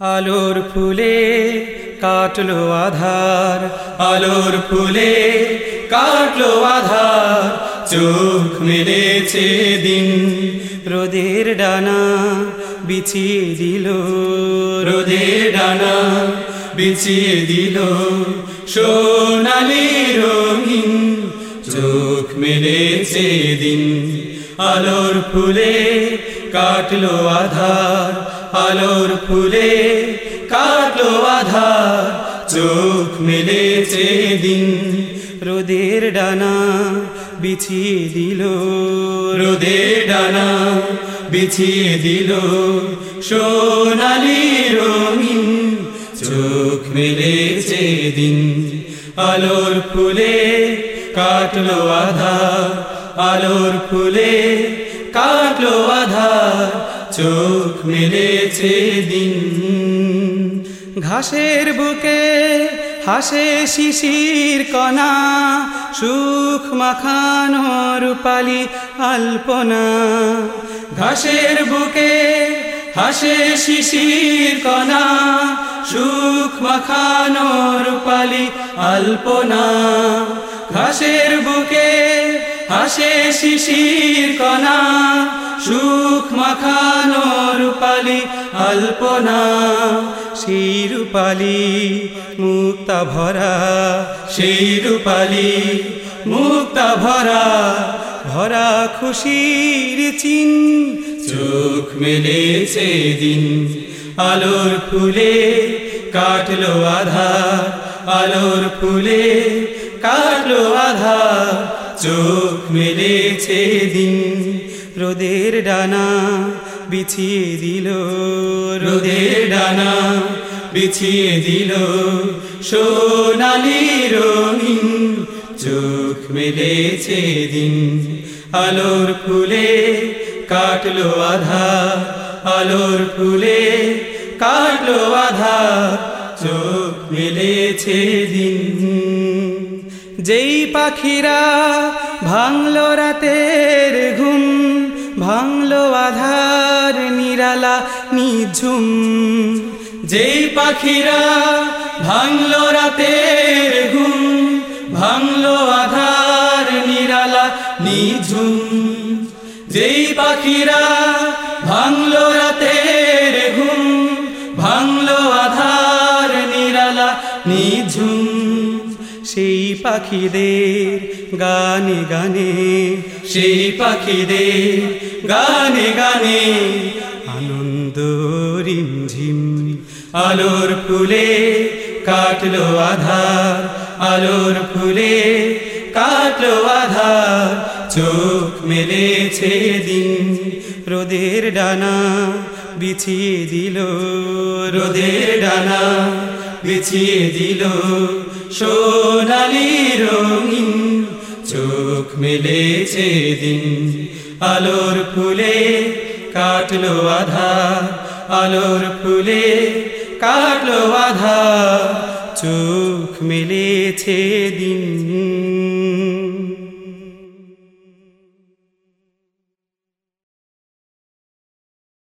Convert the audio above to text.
আলোর ফুলে কাটলো আধার, আলোর ফুলে কাটলো আধার, চোখ মেলেছে দিন। রোদের ডানা বিছিয়ে দিল, রোদের ডানা বিছিয়ে দিল, সোনালি রঙিন চোখ মেলেছে দিন। আলোর ফুলে কাটলো আধার, আলোর ফুলে কাটলো আধার। চোখ মেলেছে দিন রোদের ডানা বিছিয়ে দিল। রোদের ডানা বিছিয়ে দিল, সোনালি রঙিন। চোখ মেলেছে দিন আলোর ফুলে কাটলো আধা আলোর ফুলে কাটলো আধার। চোখ মেলেছে দিন। ঘাসের বুকে হাসে শিশির কণা, সুখ মাখানো রূপালি আলপনা। ঘাসের বুকে হাসে শিশির কণা, সুখ মাখানো রূপালি আলপনা। ঘাসের বুকে হাসে শিশির কণা, সুখ মাখানো রূপালি, আলপনা, সেই রূপালি মুক্তা ভরা, সেই রূপালি মুক্তা ভরা ভরা খুশির চিন, চোখ মেলেছে দিন, আলোর ফুলে কাটলো আধার, আলোর ফুলে কাটলো আধার চোখ মেলেছে দিন, রোদের ডানা বিছিয়ে দিল। রোদের ডানা বিছিয়ে দিল, সোনালি রঙিন চোখ মেলেছে দিন। আলোর ফুলে কাটলো আধা, আলোর ফুলে কাটলো আধা, চোখ মেলেছে দিন। যেই পাখিরা ভাঙলো রাতের ঘুম, ভাঙলো আধার নিরালা নিঝুম। যেই পাখিরা ভাঙলো রাতের ঘুম, ভাঙলো আধার নিরালা নিঝুম। যেই পাখিরা ভাঙলো রাতের ঘুম, ভাঙলো আধার নিরালা নিঝুম। সেই পাখিদের গানে গানে, সেই পাখিদের গানে গানে আনন্দ রিমঝিম। আলোর ফুলে কাটলো আধার, আলোর ফুলে কাটলো আধার। চোখ মেলেছে দিন রোদের ডানা বিছিয়ে দিল, রোদের ডানা বিছিয়ে দিল। সোনালি রঙিন চোখ মেলেছে দিন। আলোর ফুলে কাটলো আধা, আলোর ফুলে কাটলো আধা, চোখ মেলেছে দিন।